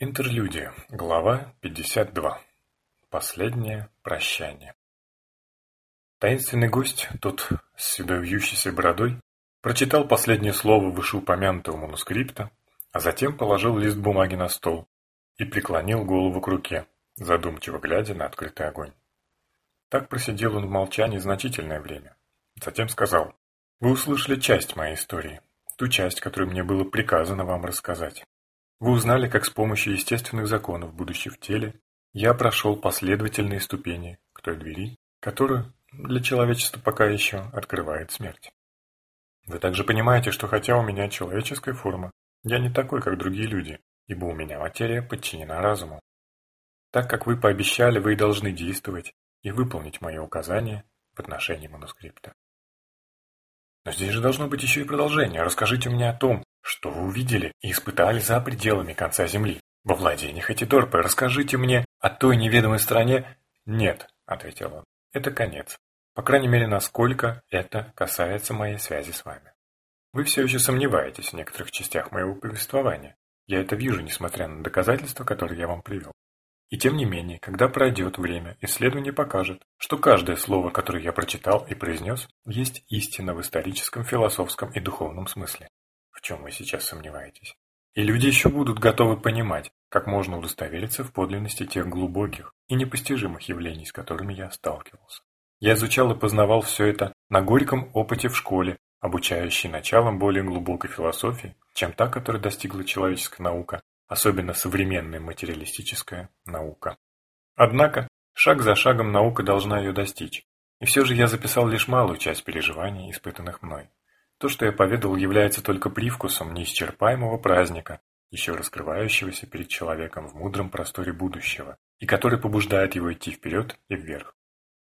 Интерлюдия. Глава 52. Последнее прощание. Таинственный гость, тот с седой вьющейся бородой, прочитал последнее слово вышеупомянутого манускрипта, а затем положил лист бумаги на стол и преклонил голову к руке, задумчиво глядя на открытый огонь. Так просидел он в молчании значительное время. Затем сказал, «Вы услышали часть моей истории, ту часть, которую мне было приказано вам рассказать. Вы узнали, как с помощью естественных законов, будущих в теле, я прошел последовательные ступени к той двери, которую для человечества пока еще открывает смерть. Вы также понимаете, что хотя у меня человеческая форма, я не такой, как другие люди, ибо у меня материя подчинена разуму. Так как вы пообещали, вы и должны действовать и выполнить мои указания в отношении манускрипта. Но здесь же должно быть еще и продолжение. Расскажите мне о том, что вы увидели и испытали за пределами конца Земли? Во владениях Этидорпы расскажите мне о той неведомой стране? Нет, ответил он, это конец. По крайней мере, насколько это касается моей связи с вами. Вы все еще сомневаетесь в некоторых частях моего повествования. Я это вижу, несмотря на доказательства, которые я вам привел. И тем не менее, когда пройдет время, исследование покажет, что каждое слово, которое я прочитал и произнес, есть истина в историческом, философском и духовном смысле чем вы сейчас сомневаетесь. И люди еще будут готовы понимать, как можно удостовериться в подлинности тех глубоких и непостижимых явлений, с которыми я сталкивался. Я изучал и познавал все это на горьком опыте в школе, обучающей началам более глубокой философии, чем та, которой достигла человеческая наука, особенно современная материалистическая наука. Однако, шаг за шагом наука должна ее достичь, и все же я записал лишь малую часть переживаний, испытанных мной. То, что я поведал, является только привкусом неисчерпаемого праздника, еще раскрывающегося перед человеком в мудром просторе будущего, и который побуждает его идти вперед и вверх.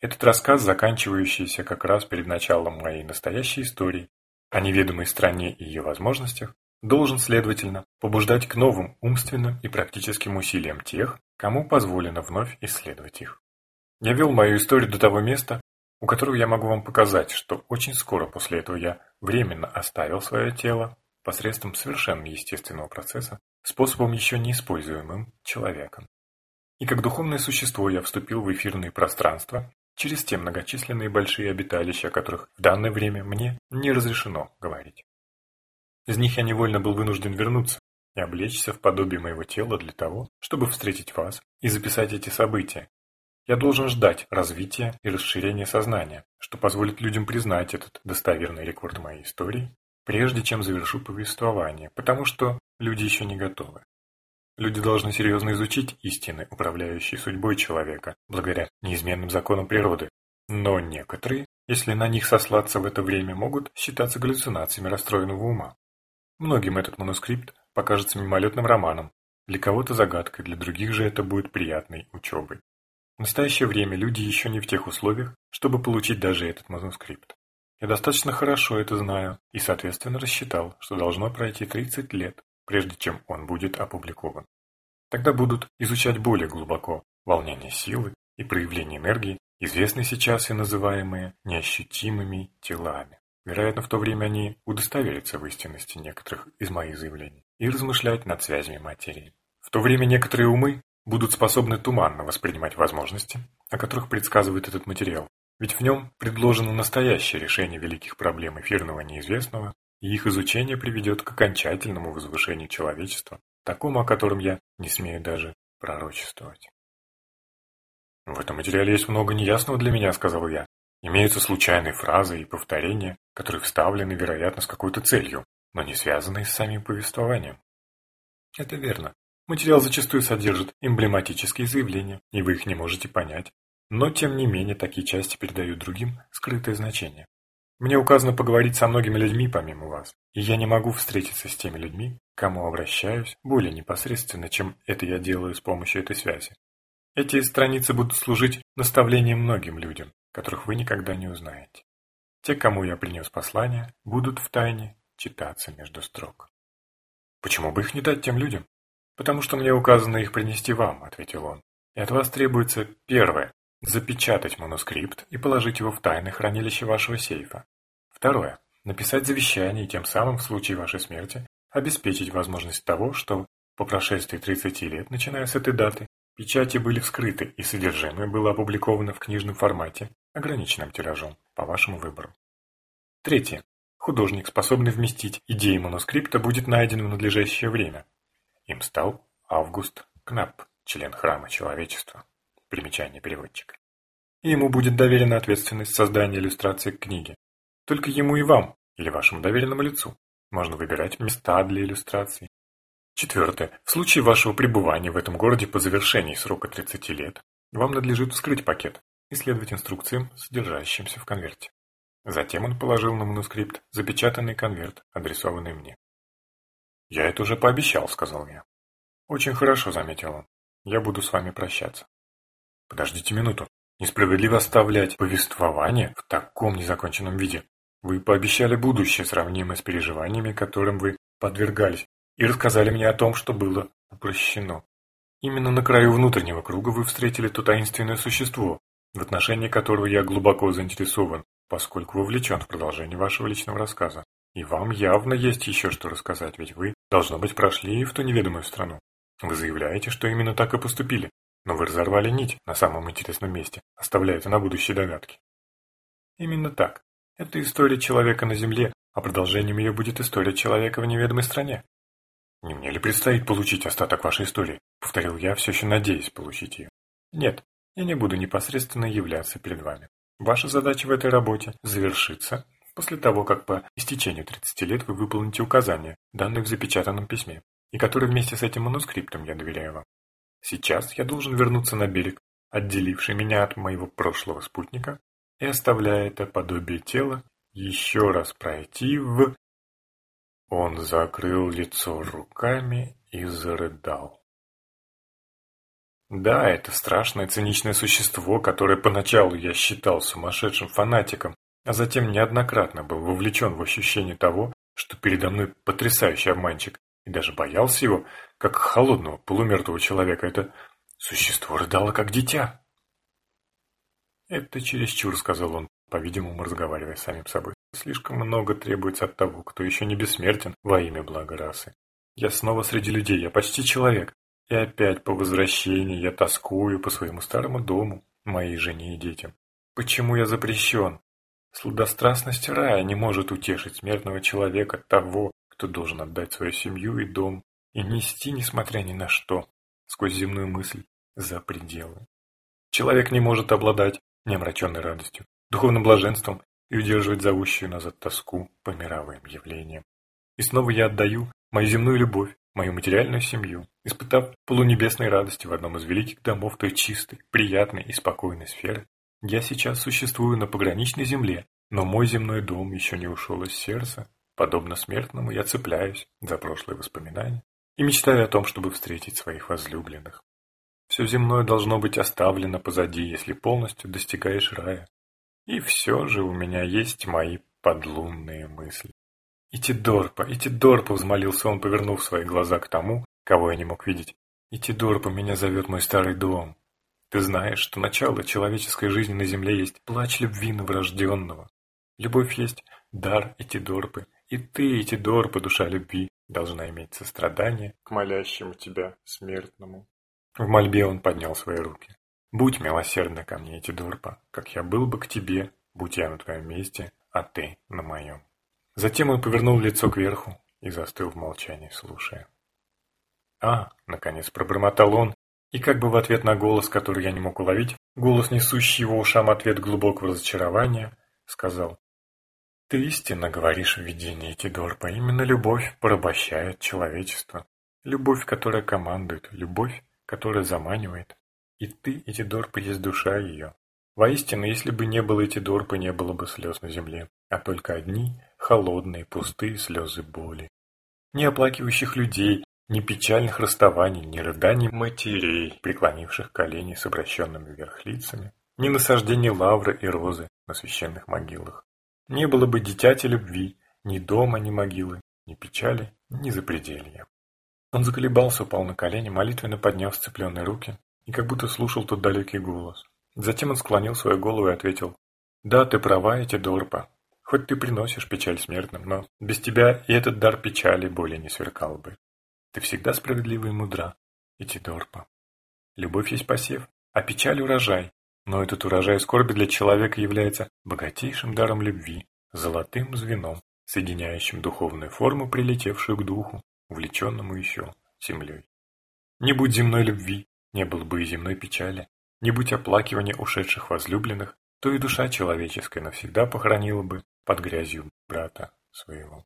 Этот рассказ, заканчивающийся как раз перед началом моей настоящей истории о неведомой стране и ее возможностях, должен, следовательно, побуждать к новым умственным и практическим усилиям тех, кому позволено вновь исследовать их. Я вел мою историю до того места, у которого я могу вам показать, что очень скоро после этого я временно оставил свое тело посредством совершенно естественного процесса, способом еще не используемым человеком. И как духовное существо я вступил в эфирные пространства через те многочисленные большие обиталища, о которых в данное время мне не разрешено говорить. Из них я невольно был вынужден вернуться и облечься в подобие моего тела для того, чтобы встретить вас и записать эти события, я должен ждать развития и расширения сознания, что позволит людям признать этот достоверный рекорд моей истории, прежде чем завершу повествование, потому что люди еще не готовы. Люди должны серьезно изучить истины, управляющие судьбой человека, благодаря неизменным законам природы. Но некоторые, если на них сослаться в это время, могут считаться галлюцинациями расстроенного ума. Многим этот манускрипт покажется мимолетным романом, для кого-то загадкой, для других же это будет приятной учебой. В настоящее время люди еще не в тех условиях, чтобы получить даже этот манускрипт. Я достаточно хорошо это знаю и, соответственно, рассчитал, что должно пройти 30 лет, прежде чем он будет опубликован. Тогда будут изучать более глубоко волнение силы и проявление энергии, известные сейчас и называемые неощутимыми телами. Вероятно, в то время они удостоверятся в истинности некоторых из моих заявлений и размышлять над связями материи. В то время некоторые умы будут способны туманно воспринимать возможности, о которых предсказывает этот материал, ведь в нем предложено настоящее решение великих проблем эфирного неизвестного, и их изучение приведет к окончательному возвышению человечества, такому, о котором я не смею даже пророчествовать. «В этом материале есть много неясного для меня», — сказал я. «Имеются случайные фразы и повторения, которые вставлены, вероятно, с какой-то целью, но не связанные с самим повествованием». «Это верно. Материал зачастую содержит эмблематические заявления, и вы их не можете понять. Но, тем не менее, такие части передают другим скрытое значение. Мне указано поговорить со многими людьми помимо вас, и я не могу встретиться с теми людьми, к кому обращаюсь более непосредственно, чем это я делаю с помощью этой связи. Эти страницы будут служить наставлением многим людям, которых вы никогда не узнаете. Те, кому я принес послание, будут в тайне читаться между строк. Почему бы их не дать тем людям, «Потому что мне указано их принести вам», — ответил он. «И от вас требуется первое — запечатать манускрипт и положить его в тайное хранилище вашего сейфа. Второе — написать завещание и тем самым в случае вашей смерти обеспечить возможность того, что По прошествии 30 лет, начиная с этой даты, печати были вскрыты и содержимое было опубликовано в книжном формате, ограниченным тиражом, по вашему выбору. Третье. Художник, способный вместить идеи манускрипта, будет найден в надлежащее время. Им стал Август Кнапп, член Храма Человечества. Примечание переводчика. И ему будет доверена ответственность создания иллюстрации к книге. Только ему и вам, или вашему доверенному лицу, можно выбирать места для иллюстраций. Четвертое. В случае вашего пребывания в этом городе по завершении срока 30 лет, вам надлежит вскрыть пакет и следовать инструкциям, содержащимся в конверте. Затем он положил на манускрипт запечатанный конверт, адресованный мне. «Я это уже пообещал», — сказал я. «Очень хорошо», — заметил он. «Я буду с вами прощаться». «Подождите минуту. Несправедливо оставлять повествование в таком незаконченном виде. Вы пообещали будущее, сравнимое с переживаниями, которым вы подвергались, и рассказали мне о том, что было упрощено. Именно на краю внутреннего круга вы встретили то таинственное существо, в отношении которого я глубоко заинтересован, поскольку вовлечен в продолжение вашего личного рассказа. И вам явно есть еще что рассказать, ведь вы, должно быть, прошли в ту неведомую страну. Вы заявляете, что именно так и поступили, но вы разорвали нить на самом интересном месте, оставляя это на будущие догадки. Именно так. Это история человека на Земле, а продолжением ее будет история человека в неведомой стране. Не мне ли предстоит получить остаток вашей истории? Повторил я, все еще надеясь получить ее. Нет, я не буду непосредственно являться перед вами. Ваша задача в этой работе завершится после того, как по истечению 30 лет вы выполните указания, данные в запечатанном письме, и которые вместе с этим манускриптом я доверяю вам. Сейчас я должен вернуться на берег, отделивший меня от моего прошлого спутника, и оставляя это подобие тела, еще раз пройти в... Он закрыл лицо руками и зарыдал. Да, это страшное циничное существо, которое поначалу я считал сумасшедшим фанатиком, а затем неоднократно был вовлечен в ощущение того, что передо мной потрясающий обманщик, и даже боялся его, как холодного полумертвого человека. Это существо рыдало, как дитя. «Это чересчур», — сказал он, по-видимому, разговаривая с самим собой. «Слишком много требуется от того, кто еще не бессмертен во имя блага расы. Я снова среди людей, я почти человек. И опять по возвращении я тоскую по своему старому дому, моей жене и детям. Почему я запрещен? Сладострастность рая не может утешить смертного человека того, кто должен отдать свою семью и дом и нести, несмотря ни на что, сквозь земную мысль, за пределы. Человек не может обладать неомраченной радостью, духовным блаженством и удерживать зовущую назад тоску по мировым явлениям. И снова я отдаю мою земную любовь мою материальную семью, испытав полунебесной радости в одном из великих домов той чистой, приятной и спокойной сферы, я сейчас существую на пограничной земле, но мой земной дом еще не ушел из сердца. Подобно смертному я цепляюсь за прошлые воспоминания и мечтаю о том, чтобы встретить своих возлюбленных. Все земное должно быть оставлено позади, если полностью достигаешь рая. И все же у меня есть мои подлунные мысли. «Итидорпа, Итидорпа!» — взмолился он, повернув свои глаза к тому, кого я не мог видеть. «Итидорпа, меня зовет мой старый дом. Ты знаешь, что начало человеческой жизни на земле есть плач любви новорожденного. Любовь есть дар Итидорпы, и ты, Итидорпа, душа любви, должна иметь сострадание к молящему тебя смертному». В мольбе он поднял свои руки. «Будь милосердна ко мне, Итидорпа, как я был бы к тебе, будь я на твоем месте, а ты на моем». Затем он повернул лицо кверху и застыл в молчании, слушая. «А!» — наконец пробормотал он, и как бы в ответ на голос, который я не мог уловить, голос, несущий его ушам ответ глубокого разочарования, сказал. «Ты истинно говоришь в видении, Тидорпа, именно любовь порабощает человечество. Любовь, которая командует, любовь, которая заманивает. И ты, Этидорпа, есть душа ее. Воистину, если бы не было Этидорпа, не было бы слез на земле, а только одни холодные, пустые слезы боли. Ни оплакивающих людей, ни печальных расставаний, ни рыданий матерей, преклонивших колени с обращенными вверх лицами, ни насаждений лавры и розы на священных могилах. Не было бы дитяти любви, ни дома, ни могилы, ни печали, ни запределья. Он заколебался, упал на колени, молитвенно подняв сцепленные руки и как будто слушал тот далекий голос. Затем он склонил свою голову и ответил, «Да, ты права, эти Дорпа. Хоть ты приносишь печаль смертным, но без тебя и этот дар печали более не сверкал бы. Ты всегда справедлива и мудра, Итидорпа. Любовь есть посев, а печаль урожай, но этот урожай скорби для человека является богатейшим даром любви, золотым звеном, соединяющим духовную форму, прилетевшую к духу, увлеченному еще землей. Не будь земной любви, не было бы и земной печали, не будь оплакивания ушедших возлюбленных, то и душа человеческая навсегда похоронила бы под грязью брата своего.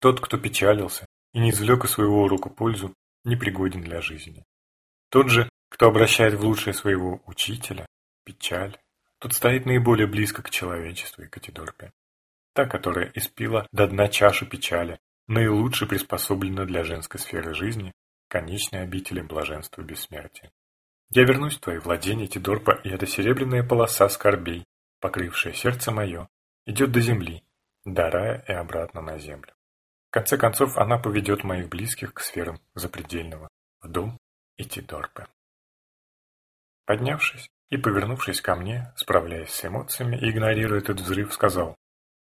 Тот, кто печалился и не извлек из своего урока пользу, непригоден для жизни. Тот же, кто обращает в лучшее своего учителя, печаль, тот стоит наиболее близко к человечеству и Катидорпе. Та, которая испила до дна чашу печали, наилучше приспособлена для женской сферы жизни, конечной обители блаженства и бессмертия. Я вернусь в твои владения, Тидорпа, и эта серебряная полоса скорбей, покрывшая сердце мое, идет до земли, до рая и обратно на землю. Конце концов, она поведет моих близких к сферам запредельного, в дом и Тидорпы. Поднявшись и повернувшись ко мне, справляясь с эмоциями и игнорируя этот взрыв, сказал,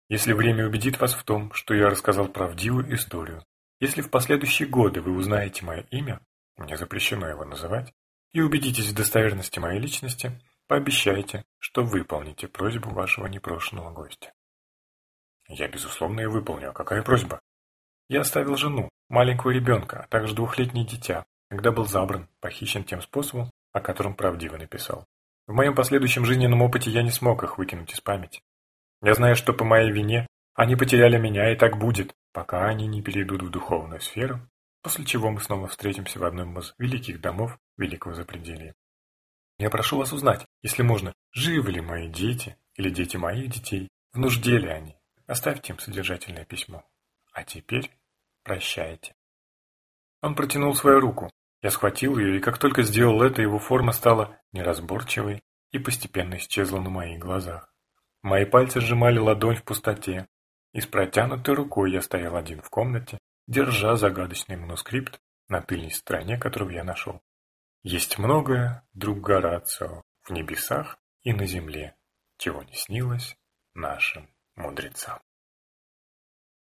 «Если время убедит вас в том, что я рассказал правдивую историю, если в последующие годы вы узнаете мое имя, мне запрещено его называть, и убедитесь в достоверности моей личности, пообещайте, что выполните просьбу вашего непрошенного гостя. Я, безусловно, ее выполню. А какая просьба? Я оставил жену, маленького ребенка, а также двухлетнее дитя, когда был забран, похищен тем способом, о котором правдиво написал. В моем последующем жизненном опыте я не смог их выкинуть из памяти. Я знаю, что по моей вине они потеряли меня, и так будет, пока они не перейдут в духовную сферу, после чего мы снова встретимся в одном из великих домов Великого Запределия. Я прошу вас узнать, если можно, живы ли мои дети или дети моих детей, в нужде ли они. Оставьте им содержательное письмо. А теперь прощайте. Он протянул свою руку. Я схватил ее, и как только сделал это, его форма стала неразборчивой и постепенно исчезла на моих глазах. Мои пальцы сжимали ладонь в пустоте, и с протянутой рукой я стоял один в комнате, держа загадочный манускрипт на тыльной стороне, которого я нашел. Есть многое, друг Горацио, в небесах и на земле, чего не снилось нашим мудрецам.